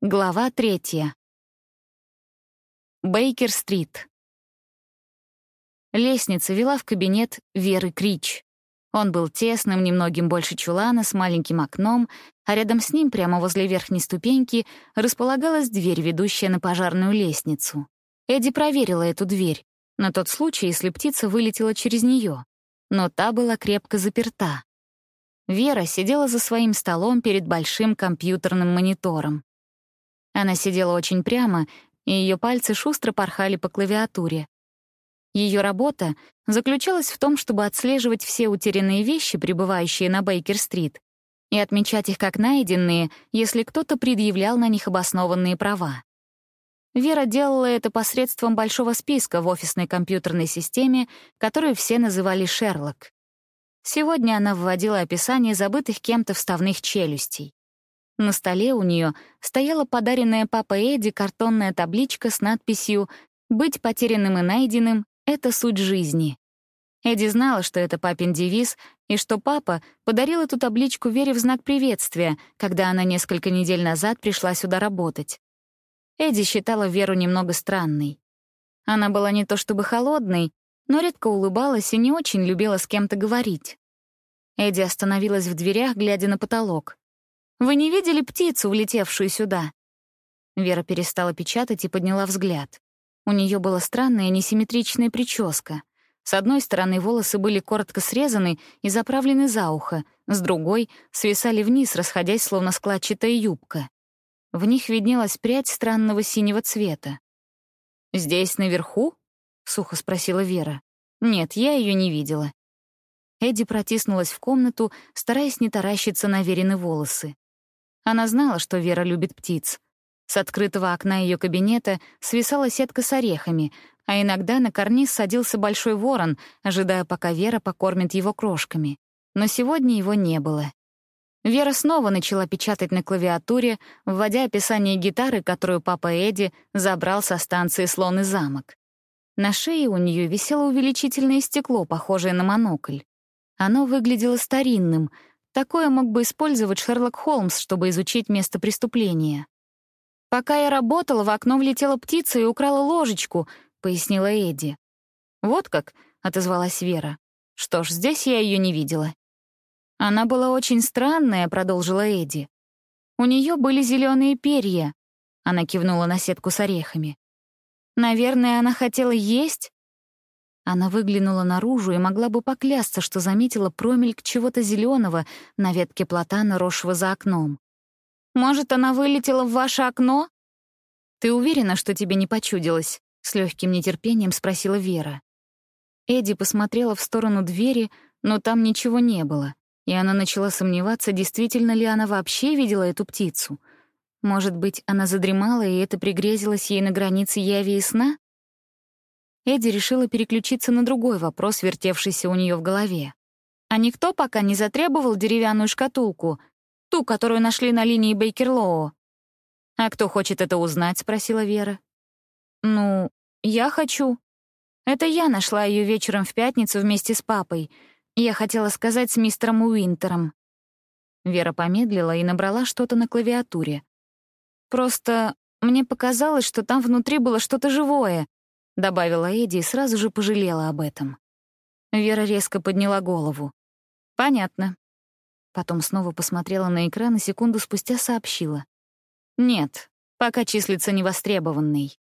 Глава третья. Бейкер-стрит. Лестница вела в кабинет Веры Крич. Он был тесным, немногим больше чулана, с маленьким окном, а рядом с ним, прямо возле верхней ступеньки, располагалась дверь, ведущая на пожарную лестницу. Эдди проверила эту дверь, на тот случай, если птица вылетела через нее, но та была крепко заперта. Вера сидела за своим столом перед большим компьютерным монитором. Она сидела очень прямо, и ее пальцы шустро порхали по клавиатуре. Ее работа заключалась в том, чтобы отслеживать все утерянные вещи, пребывающие на Бейкер-стрит, и отмечать их как найденные, если кто-то предъявлял на них обоснованные права. Вера делала это посредством большого списка в офисной компьютерной системе, которую все называли «Шерлок». Сегодня она вводила описание забытых кем-то вставных челюстей. На столе у нее стояла подаренная папой Эдди картонная табличка с надписью «Быть потерянным и найденным — это суть жизни». Эдди знала, что это папин девиз, и что папа подарил эту табличку Вере в знак приветствия, когда она несколько недель назад пришла сюда работать. Эдди считала Веру немного странной. Она была не то чтобы холодной, но редко улыбалась и не очень любила с кем-то говорить. Эдди остановилась в дверях, глядя на потолок. Вы не видели птицу, улетевшую сюда?» Вера перестала печатать и подняла взгляд. У нее была странная несимметричная прическа. С одной стороны волосы были коротко срезаны и заправлены за ухо, с другой — свисали вниз, расходясь, словно складчатая юбка. В них виднелась прядь странного синего цвета. «Здесь, наверху?» — сухо спросила Вера. «Нет, я ее не видела». Эдди протиснулась в комнату, стараясь не таращиться на Верины волосы. Она знала, что Вера любит птиц. С открытого окна ее кабинета свисала сетка с орехами, а иногда на карниз садился большой ворон, ожидая, пока Вера покормит его крошками. Но сегодня его не было. Вера снова начала печатать на клавиатуре, вводя описание гитары, которую папа Эдди забрал со станции «Слон и замок». На шее у нее висело увеличительное стекло, похожее на монокль. Оно выглядело старинным — Такое мог бы использовать Шерлок Холмс, чтобы изучить место преступления. «Пока я работала, в окно влетела птица и украла ложечку», — пояснила Эдди. «Вот как», — отозвалась Вера. «Что ж, здесь я ее не видела». «Она была очень странная», — продолжила Эдди. «У нее были зеленые перья», — она кивнула на сетку с орехами. «Наверное, она хотела есть?» Она выглянула наружу и могла бы поклясться, что заметила промельк чего-то зеленого на ветке платана, росшего за окном. «Может, она вылетела в ваше окно?» «Ты уверена, что тебе не почудилось?» — с легким нетерпением спросила Вера. Эдди посмотрела в сторону двери, но там ничего не было, и она начала сомневаться, действительно ли она вообще видела эту птицу. Может быть, она задремала, и это пригрезилось ей на границе яви и сна? Эдди решила переключиться на другой вопрос, вертевшийся у нее в голове. А никто пока не затребовал деревянную шкатулку, ту, которую нашли на линии Бейкерлоу. «А кто хочет это узнать?» — спросила Вера. «Ну, я хочу. Это я нашла ее вечером в пятницу вместе с папой. Я хотела сказать с мистером Уинтером». Вера помедлила и набрала что-то на клавиатуре. «Просто мне показалось, что там внутри было что-то живое, добавила Эдди и сразу же пожалела об этом. Вера резко подняла голову. Понятно. Потом снова посмотрела на экран и секунду спустя сообщила. Нет, пока числится невостребованный.